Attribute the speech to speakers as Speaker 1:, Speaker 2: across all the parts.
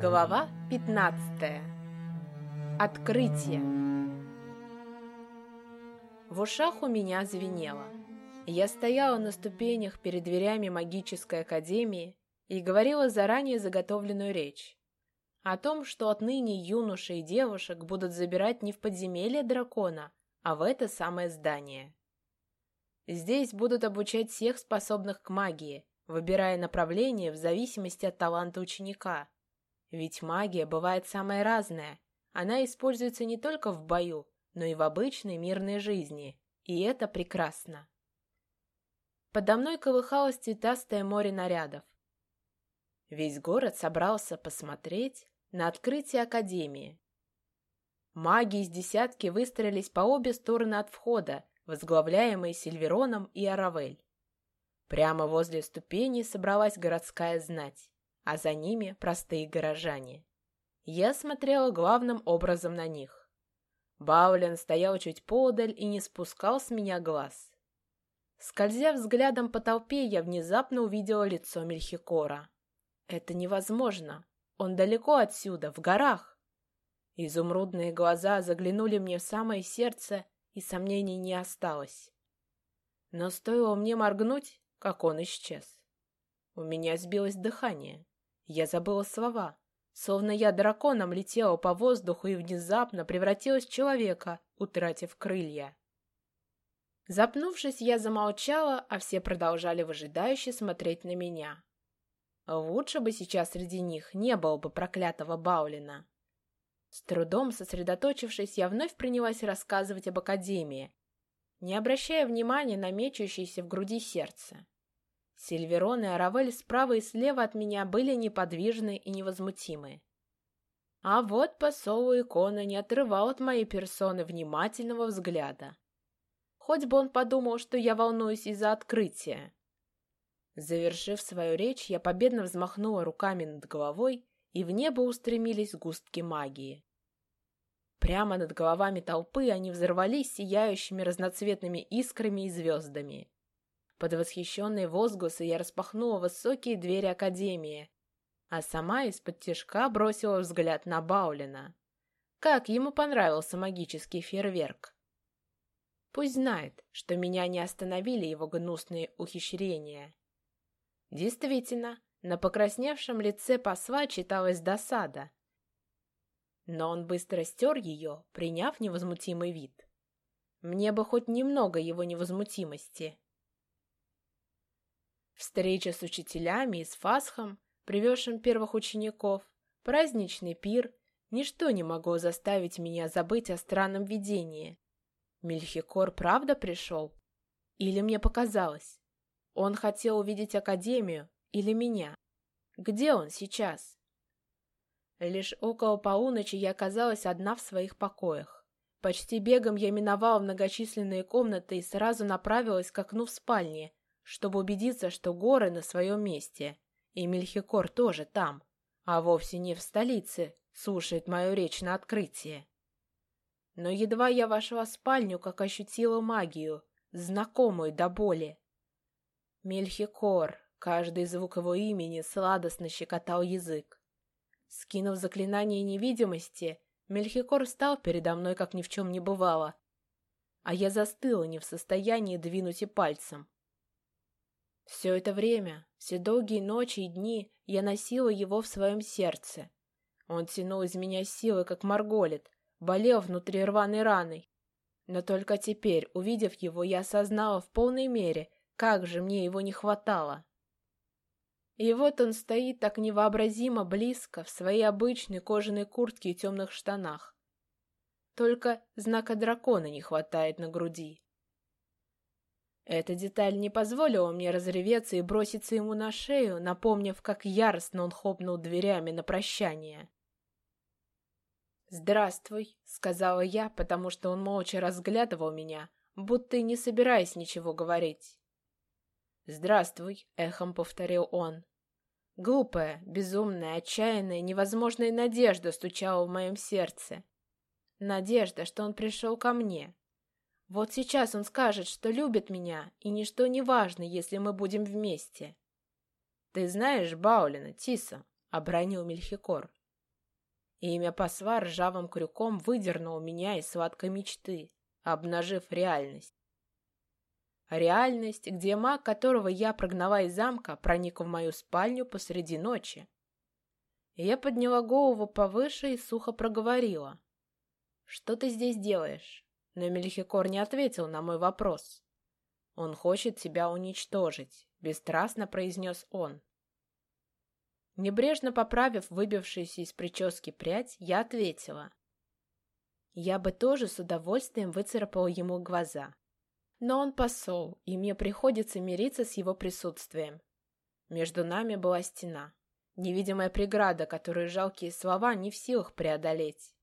Speaker 1: Глава 15. Открытие. В ушах у меня звенело. Я стояла на ступенях перед дверями магической академии и говорила заранее заготовленную речь. О том, что отныне юноши и девушек будут забирать не в подземелье дракона, а в это самое здание. Здесь будут обучать всех способных к магии, выбирая направление в зависимости от таланта ученика – ведь магия бывает самая разная. Она используется не только в бою, но и в обычной мирной жизни. И это прекрасно. Подо мной колыхалось цветастое море нарядов. Весь город собрался посмотреть на открытие Академии. Маги из десятки выстроились по обе стороны от входа, возглавляемые Сильвероном и Аравель. Прямо возле ступеней собралась городская знать а за ними простые горожане. Я смотрела главным образом на них. Баулин стоял чуть подаль и не спускал с меня глаз. Скользя взглядом по толпе, я внезапно увидела лицо Мельхикора. Это невозможно. Он далеко отсюда, в горах. Изумрудные глаза заглянули мне в самое сердце, и сомнений не осталось. Но стоило мне моргнуть, как он исчез. У меня сбилось дыхание. Я забыла слова. Словно я драконом летела по воздуху и внезапно превратилась в человека, утратив крылья. Запнувшись, я замолчала, а все продолжали выжидающе смотреть на меня. Лучше бы сейчас среди них не было бы проклятого Баулина. С трудом сосредоточившись, я вновь принялась рассказывать об Академии, не обращая внимания на мечущееся в груди сердце. Сильверон и Аравель справа и слева от меня были неподвижны и невозмутимы. А вот посол икона не отрывал от моей персоны внимательного взгляда. Хоть бы он подумал, что я волнуюсь из-за открытия. Завершив свою речь, я победно взмахнула руками над головой, и в небо устремились густки магии. Прямо над головами толпы они взорвались сияющими разноцветными искрами и звездами. Под восхищенные возгласы я распахнула высокие двери Академии, а сама из-под тяжка бросила взгляд на Баулина. Как ему понравился магический фейерверк. Пусть знает, что меня не остановили его гнусные ухищрения. Действительно, на покрасневшем лице посла читалась досада. Но он быстро стер ее, приняв невозмутимый вид. Мне бы хоть немного его невозмутимости. Встреча с учителями и с Фасхом, привезшим первых учеников, праздничный пир — ничто не могло заставить меня забыть о странном видении. Мельхикор правда пришел? Или мне показалось? Он хотел увидеть Академию или меня? Где он сейчас? Лишь около полуночи я оказалась одна в своих покоях. Почти бегом я миновала многочисленные комнаты и сразу направилась к окну в спальне, чтобы убедиться, что горы на своем месте, и Мельхикор тоже там, а вовсе не в столице, слушает мою речь на открытие. Но едва я вошла в спальню, как ощутила магию, знакомую до боли. Мельхикор, каждый звук его имени сладостно щекотал язык. Скинув заклинание невидимости, Мельхикор встал передо мной, как ни в чем не бывало, а я застыла не в состоянии двинуть и пальцем. Все это время, все долгие ночи и дни я носила его в своем сердце. Он тянул из меня силы, как марголит, болел внутри рваной раной. Но только теперь, увидев его, я осознала в полной мере, как же мне его не хватало. И вот он стоит так невообразимо близко в своей обычной кожаной куртке и темных штанах. Только знака дракона не хватает на груди. Эта деталь не позволила мне разреветься и броситься ему на шею, напомнив, как яростно он хлопнул дверями на прощание. «Здравствуй», — сказала я, потому что он молча разглядывал меня, будто и не собираясь ничего говорить. «Здравствуй», — эхом повторил он. Глупая, безумная, отчаянная, невозможная надежда стучала в моем сердце. Надежда, что он пришел ко мне, вот сейчас он скажет, что любит меня, и ничто не важно, если мы будем вместе. — Ты знаешь Баулина, Тиса, — обронил Мельхикор. и имя посла ржавым крюком выдернул меня из сладкой мечты, обнажив реальность. Реальность, где маг, которого я прогнала из замка, проник в мою спальню посреди ночи. Я подняла голову повыше и сухо проговорила. «Что ты здесь делаешь?» Но Мельхикор не ответил на мой вопрос. «Он хочет тебя уничтожить», — бесстрастно произнес он. Небрежно поправив выбившуюся из прически прядь, я ответила. Я бы тоже с удовольствием выцарапала ему глаза. Но он посол, и мне приходится мириться с его присутствием. Между нами была стена. Невидимая преграда, которую жалкие слова не в силах преодолеть.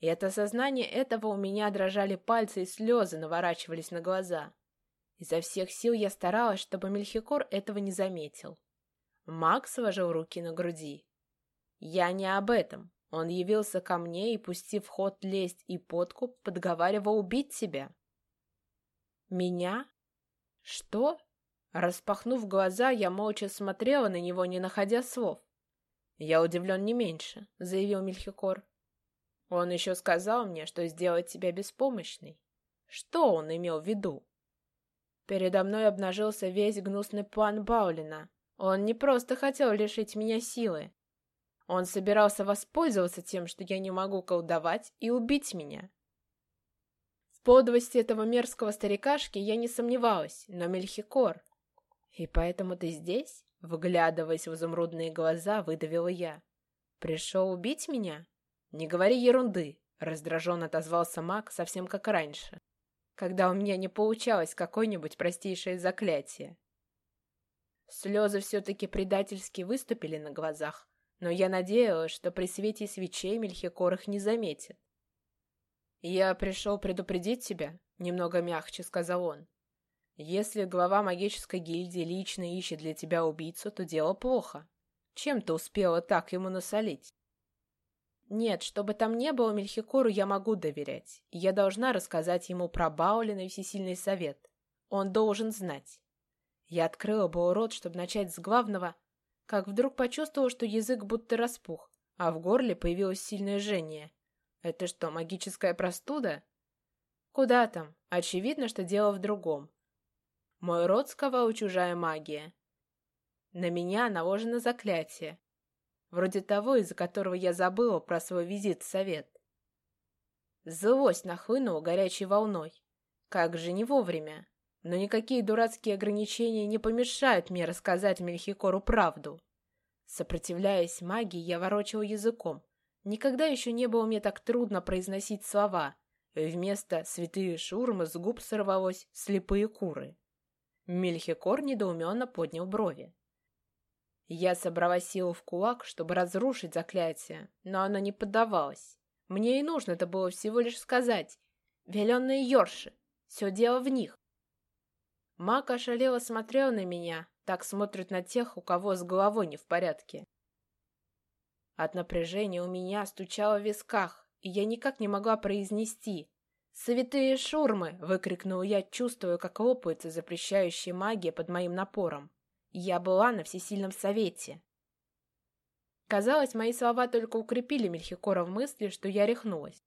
Speaker 1: И от осознания этого у меня дрожали пальцы и слезы наворачивались на глаза. Изо всех сил я старалась, чтобы Мельхикор этого не заметил. Макс сложил руки на груди. «Я не об этом. Он явился ко мне и, пустив в ход лесть и подкуп, подговаривал убить тебя». «Меня? Что?» Распахнув глаза, я молча смотрела на него, не находя слов. «Я удивлен не меньше», — заявил Мельхикор. «Он еще сказал мне, что сделает тебя беспомощной. Что он имел в виду?» Передо мной обнажился весь гнусный план Баулина. Он не просто хотел лишить меня силы. Он собирался воспользоваться тем, что я не могу колдовать, и убить меня. В подлости этого мерзкого старикашки я не сомневалась, но Мельхикор... И поэтому ты здесь? Выглядываясь в изумрудные глаза, выдавила я. Пришел убить меня? Не говори ерунды, раздраженно отозвался маг, совсем как раньше, когда у меня не получалось какое-нибудь простейшее заклятие. Слезы все-таки предательски выступили на глазах, но я надеялась, что при свете свечей Мельхикор их не заметит. «Я пришел предупредить тебя», — немного мягче сказал он. «Если глава магической гильдии лично ищет для тебя убийцу, то дело плохо. Чем ты успела так ему насолить?» «Нет, чтобы там не было Мельхикору, я могу доверять. Я должна рассказать ему про Баулина и Всесильный Совет. Он должен знать. Я открыла был рот, чтобы начать с главного, как вдруг почувствовала, что язык будто распух, а в горле появилось сильное жжение. Это что, магическая простуда? Куда там? Очевидно, что дело в другом. Мой рот сковала чужая магия. На меня наложено заклятие. Вроде того, из-за которого я забыла про свой визит в совет. Злость нахлынула горячей волной. Как же не вовремя. Но никакие дурацкие ограничения не помешают мне рассказать Мельхикору правду. Сопротивляясь магии, я ворочал языком. Никогда еще не было мне так трудно произносить слова. Вместо «святые шурмы» с губ сорвалось «слепые куры». Мельхикор недоуменно поднял брови. Я собрала силу в кулак, чтобы разрушить заклятие, но оно не поддавалось. Мне и нужно это было всего лишь сказать. Веленные Йорши. Все дело в них. Мак ошалело смотрел на меня, так смотрят на тех, у кого с головой не в порядке. От напряжения у меня стучало в висках, и я никак не могла произнести. «Святые шурмы!» — выкрикнула я, чувствуя, как лопается запрещающая магия под моим напором. Я была на всесильном совете. Казалось, мои слова только укрепили Мельхикора в мысли, что я рехнулась.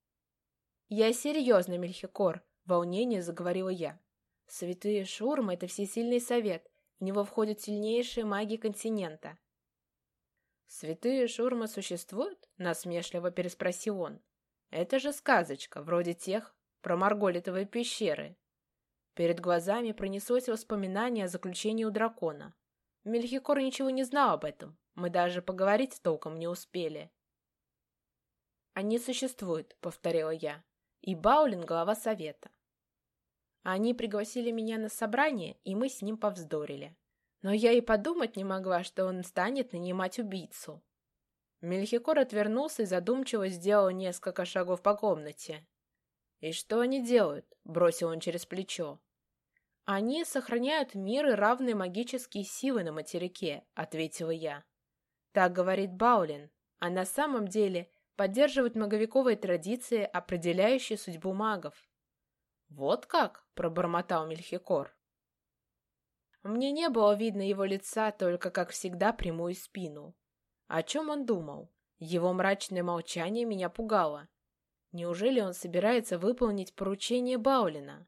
Speaker 1: «Я серьезно, Мельхикор!» — волнение заговорила я. Святые Шурмы — это всесильный совет. В него входят сильнейшие маги континента. «Святые Шурмы существуют?» — насмешливо переспросил он. «Это же сказочка, вроде тех про Марголитовые пещеры». Перед глазами пронеслось воспоминание о заключении у дракона. Мельхикор ничего не знал об этом. Мы даже поговорить толком не успели. «Они существуют», — повторила я. «И Баулин — глава совета. Они пригласили меня на собрание, и мы с ним повздорили. Но я и подумать не могла, что он станет нанимать убийцу. Мельхикор отвернулся и задумчиво сделал несколько шагов по комнате. «И что они делают?» — бросил он через плечо. «Они сохраняют мир и равные магические силы на материке», — ответила я. Так говорит Баулин, а на самом деле поддерживают маговиковые традиции, определяющие судьбу магов. «Вот как?» — пробормотал Мельхикор. Мне не было видно его лица, только, как всегда, прямую спину. О чем он думал? Его мрачное молчание меня пугало. Неужели он собирается выполнить поручение Баулина?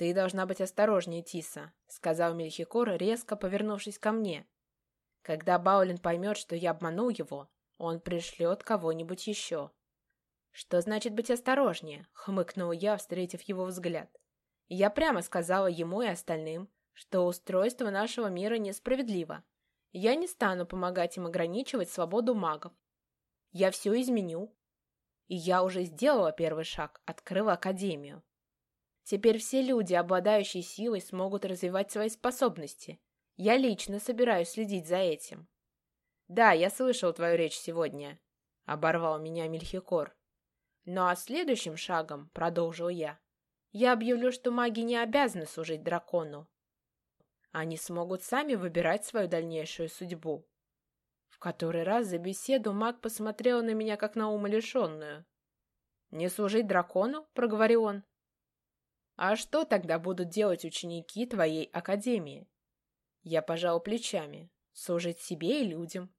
Speaker 1: «Ты должна быть осторожнее, Тиса», — сказал Мельхикор, резко повернувшись ко мне. «Когда Баулин поймет, что я обманул его, он пришлет кого-нибудь еще». «Что значит быть осторожнее?» — хмыкнул я, встретив его взгляд. Я прямо сказала ему и остальным, что устройство нашего мира несправедливо. Я не стану помогать им ограничивать свободу магов. Я все изменю. И я уже сделала первый шаг, открыла Академию. Теперь все люди, обладающие силой, смогут развивать свои способности. Я лично собираюсь следить за этим. «Да, я слышал твою речь сегодня», — оборвал меня Мельхикор. «Ну а следующим шагом, — продолжил я, — я объявлю, что маги не обязаны служить дракону. Они смогут сами выбирать свою дальнейшую судьбу». В который раз за беседу маг посмотрел на меня, как на умалишенную. «Не служить дракону?» — проговорил он. А что тогда будут делать ученики твоей академии? Я пожал плечами. Служить себе и людям.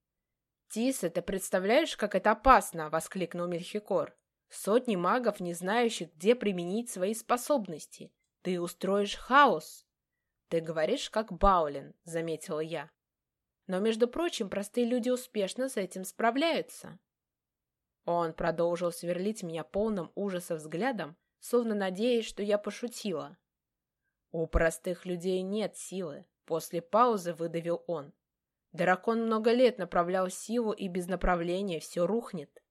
Speaker 1: Тиса, ты представляешь, как это опасно? Воскликнул Мельхикор. Сотни магов, не знающих, где применить свои способности. Ты устроишь хаос. Ты говоришь, как Баулин, заметила я. Но, между прочим, простые люди успешно с этим справляются. Он продолжил сверлить меня полным ужаса взглядом, словно надеясь, что я пошутила. «У простых людей нет силы», — после паузы выдавил он. «Дракон много лет направлял силу, и без направления все рухнет».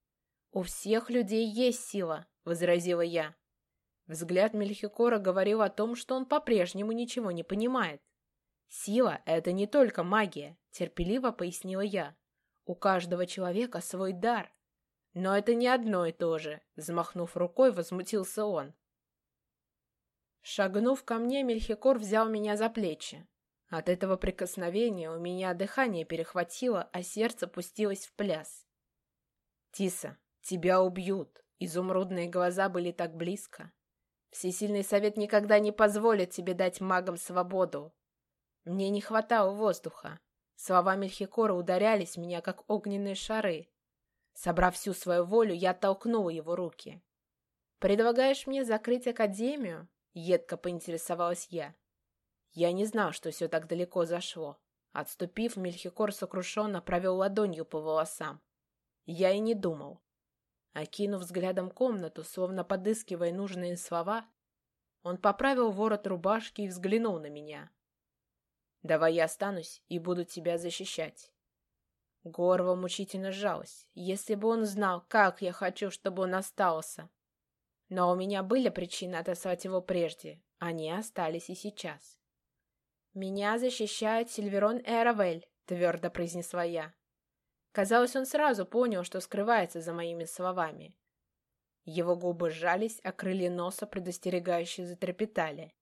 Speaker 1: «У всех людей есть сила», — возразила я. Взгляд Мельхикора говорил о том, что он по-прежнему ничего не понимает. «Сила — это не только магия», — терпеливо пояснила я. «У каждого человека свой дар, «Но это не одно и то же», — взмахнув рукой, возмутился он. Шагнув ко мне, Мельхикор взял меня за плечи. От этого прикосновения у меня дыхание перехватило, а сердце пустилось в пляс. «Тиса, тебя убьют!» Изумрудные глаза были так близко. Всесильный совет никогда не позволит тебе дать магам свободу. Мне не хватало воздуха. Слова Мельхикора ударялись меня, как огненные шары. Собрав всю свою волю, я оттолкнула его руки. «Предлагаешь мне закрыть академию?» — едко поинтересовалась я. Я не знал, что все так далеко зашло. Отступив, Мельхикор сокрушенно провел ладонью по волосам. Я и не думал. Окинув взглядом комнату, словно подыскивая нужные слова, он поправил ворот рубашки и взглянул на меня. «Давай я останусь и буду тебя защищать. Горло мучительно сжалось. Если бы он знал, как я хочу, чтобы он остался. Но у меня были причины отослать его прежде. Они остались и сейчас. «Меня защищает Сильверон Эравель», — твердо произнесла я. Казалось, он сразу понял, что скрывается за моими словами. Его губы сжались, а крылья носа предостерегающе затрепетали.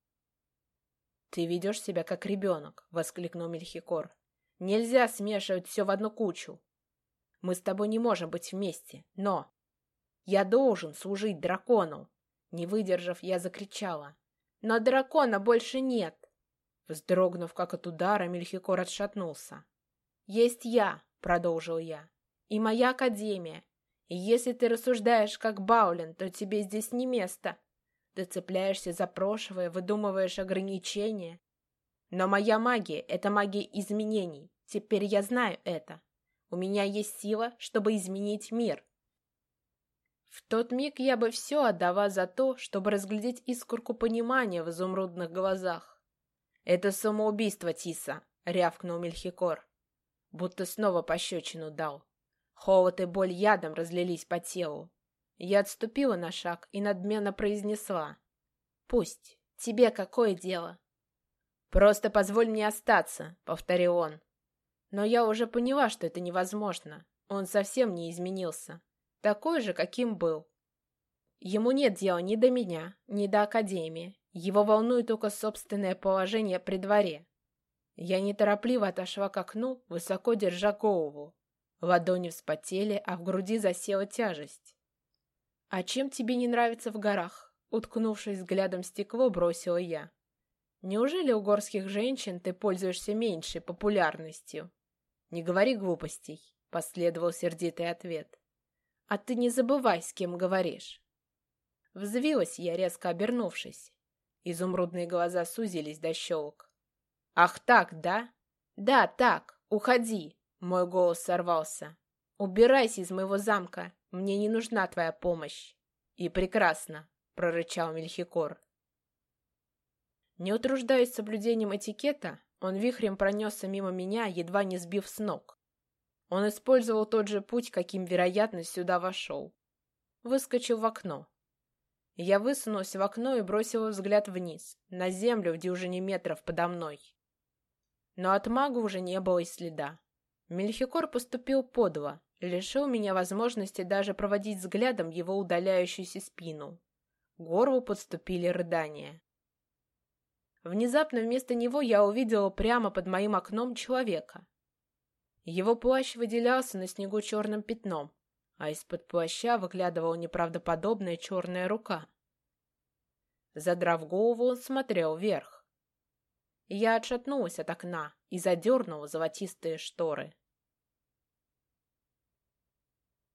Speaker 1: «Ты ведешь себя как ребенок», — воскликнул Мельхикор. Нельзя смешивать все в одну кучу. Мы с тобой не можем быть вместе, но... Я должен служить дракону. Не выдержав, я закричала. Но дракона больше нет. Вздрогнув, как от удара, Мельхикор отшатнулся. «Есть я», — продолжил я, — «и моя академия. И если ты рассуждаешь как Баулин, то тебе здесь не место. Ты цепляешься за прошлое, выдумываешь ограничения, но моя магия — это магия изменений. Теперь я знаю это. У меня есть сила, чтобы изменить мир. В тот миг я бы все отдала за то, чтобы разглядеть искорку понимания в изумрудных глазах. «Это самоубийство, Тиса!» — рявкнул Мельхикор. Будто снова пощечину дал. Холод и боль ядом разлились по телу. Я отступила на шаг и надменно произнесла. «Пусть. Тебе какое дело? «Просто позволь мне остаться», — повторил он. Но я уже поняла, что это невозможно. Он совсем не изменился. Такой же, каким был. Ему нет дела ни до меня, ни до Академии. Его волнует только собственное положение при дворе. Я неторопливо отошла к окну, высоко держа голову. Ладони вспотели, а в груди засела тяжесть. «А чем тебе не нравится в горах?» Уткнувшись взглядом в стекло, бросила я. Неужели у горских женщин ты пользуешься меньшей популярностью? Не говори глупостей. — последовал сердитый ответ. «А ты не забывай, с кем говоришь». Взвилась я, резко обернувшись. Изумрудные глаза сузились до щелок. «Ах так, да?» «Да, так, уходи!» Мой голос сорвался. «Убирайся из моего замка, мне не нужна твоя помощь». «И прекрасно», — прорычал Мельхикор. Не утруждаясь соблюдением этикета, он вихрем пронесся мимо меня, едва не сбив с ног. Он использовал тот же путь, каким, вероятно, сюда вошел. Выскочил в окно. Я высунулась в окно и бросила взгляд вниз, на землю в дюжине метров подо мной. Но от мага уже не было и следа. Мельхикор поступил подло, лишил меня возможности даже проводить взглядом его удаляющуюся спину. Горлу подступили рыдания. Внезапно вместо него я увидела прямо под моим окном человека. Его плащ выделялся на снегу черным пятном, а из-под плаща выглядывала неправдоподобная черная рука. Задрав голову, он смотрел вверх. Я отшатнулась от окна и задернула золотистые шторы.